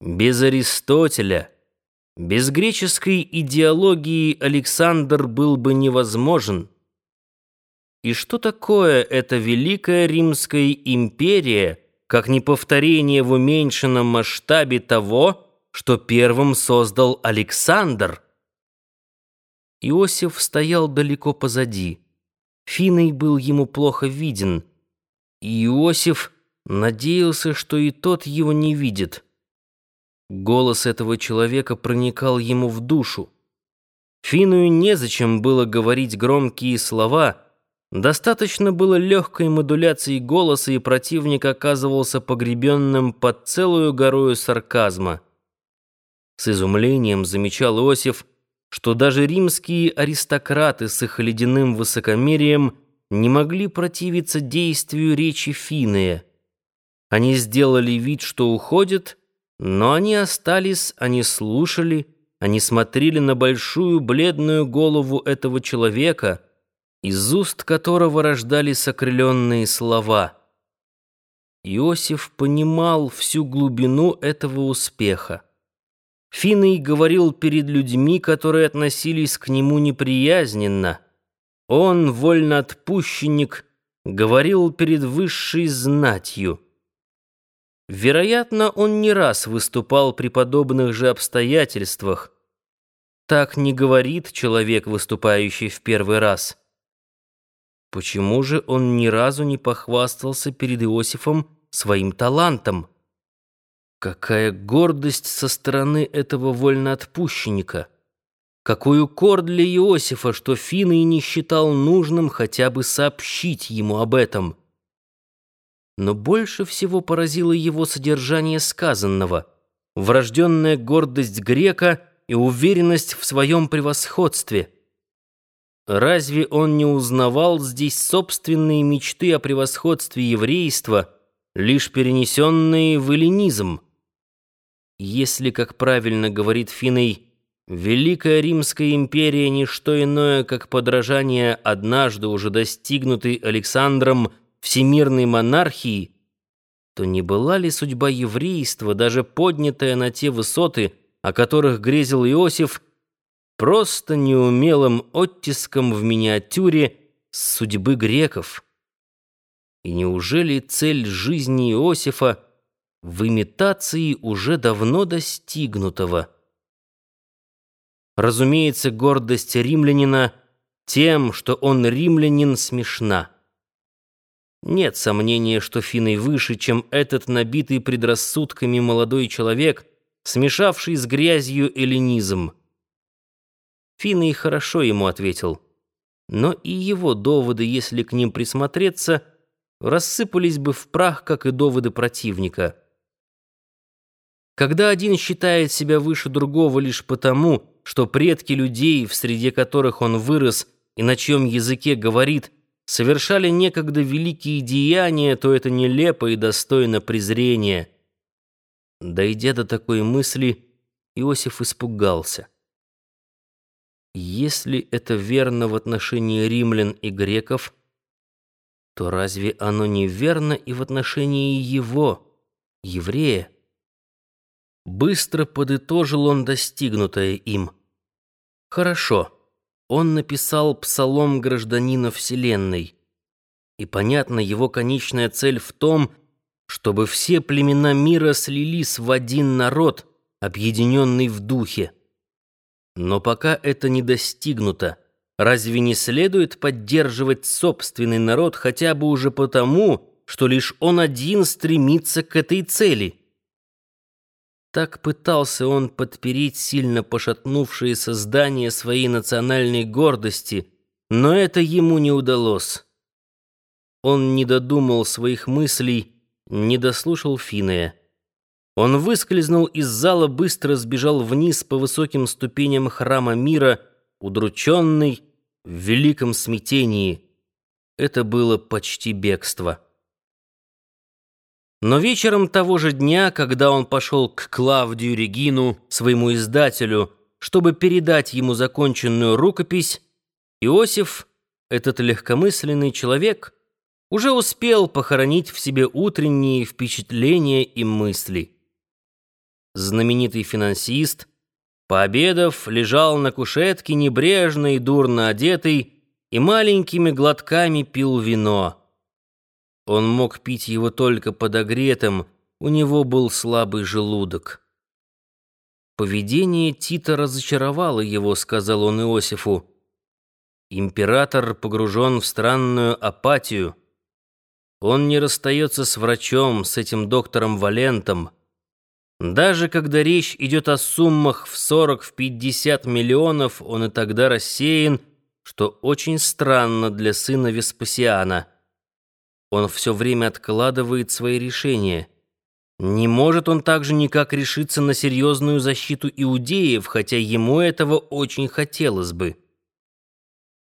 Без Аристотеля, без греческой идеологии Александр был бы невозможен. И что такое эта великая Римская империя, как неповторение в уменьшенном масштабе того, что первым создал Александр? Иосиф стоял далеко позади. Финой был ему плохо виден. И Иосиф надеялся, что и тот его не видит. Голос этого человека проникал ему в душу. Финую незачем было говорить громкие слова, достаточно было легкой модуляции голоса, и противник оказывался погребенным под целую горою сарказма. С изумлением замечал Иосиф, что даже римские аристократы с их ледяным высокомерием не могли противиться действию речи Финия. Они сделали вид, что уходят, но они остались, они слушали, они смотрели на большую бледную голову этого человека, из уст которого рождались окрыленные слова. Иосиф понимал всю глубину этого успеха. Финой говорил перед людьми, которые относились к нему неприязненно. Он, вольноотпущенник, говорил перед высшей знатью. Вероятно, он не раз выступал при подобных же обстоятельствах. Так не говорит человек, выступающий в первый раз. Почему же он ни разу не похвастался перед Иосифом своим талантом? Какая гордость со стороны этого вольноотпущенника! Какой укор для Иосифа, что Финный не считал нужным хотя бы сообщить ему об этом! Но больше всего поразило его содержание сказанного, врожденная гордость грека и уверенность в своем превосходстве. Разве он не узнавал здесь собственные мечты о превосходстве еврейства, лишь перенесенные в эллинизм? Если, как правильно говорит Финей, Великая Римская империя — не что иное, как подражание однажды уже достигнутой Александром — всемирной монархии, то не была ли судьба еврейства, даже поднятая на те высоты, о которых грезил Иосиф, просто неумелым оттиском в миниатюре судьбы греков? И неужели цель жизни Иосифа в имитации уже давно достигнутого? Разумеется, гордость римлянина тем, что он римлянин, смешна. Нет сомнения, что Финой выше, чем этот набитый предрассудками молодой человек, смешавший с грязью эллинизм. Финой хорошо ему ответил. Но и его доводы, если к ним присмотреться, рассыпались бы в прах, как и доводы противника. Когда один считает себя выше другого лишь потому, что предки людей, в среде которых он вырос и на чьем языке говорит – совершали некогда великие деяния, то это нелепо и достойно презрения. Дойдя до такой мысли, Иосиф испугался. Если это верно в отношении римлян и греков, то разве оно не верно и в отношении его, еврея? Быстро подытожил он достигнутое им. Хорошо он написал псалом гражданина Вселенной. И понятно, его конечная цель в том, чтобы все племена мира слились в один народ, объединенный в духе. Но пока это не достигнуто, разве не следует поддерживать собственный народ хотя бы уже потому, что лишь он один стремится к этой цели? Так пытался он подпереть сильно пошатнувшееся здание своей национальной гордости, но это ему не удалось. Он не додумал своих мыслей, не дослушал Финея. Он выскользнул из зала, быстро сбежал вниз по высоким ступеням храма мира, удрученный, в великом смятении. Это было почти бегство. Но вечером того же дня, когда он пошел к Клавдию Регину, своему издателю, чтобы передать ему законченную рукопись, Иосиф, этот легкомысленный человек, уже успел похоронить в себе утренние впечатления и мысли. знаменитый финансист, пообедав, лежал на кушетке небрежно и дурно одетый и маленькими глотками пил вино. Он мог пить его только подогретым, у него был слабый желудок. Поведение Тита разочаровало его, сказал он Иосифу. Император погружен в странную апатию. Он не расстается с врачом, с этим доктором Валентом. Даже когда речь идет о суммах в 40-50 миллионов, он и тогда рассеян, что очень странно для сына Веспасиана. Он все время откладывает свои решения. Не может он также никак решиться на серьезную защиту иудеев, хотя ему этого очень хотелось бы.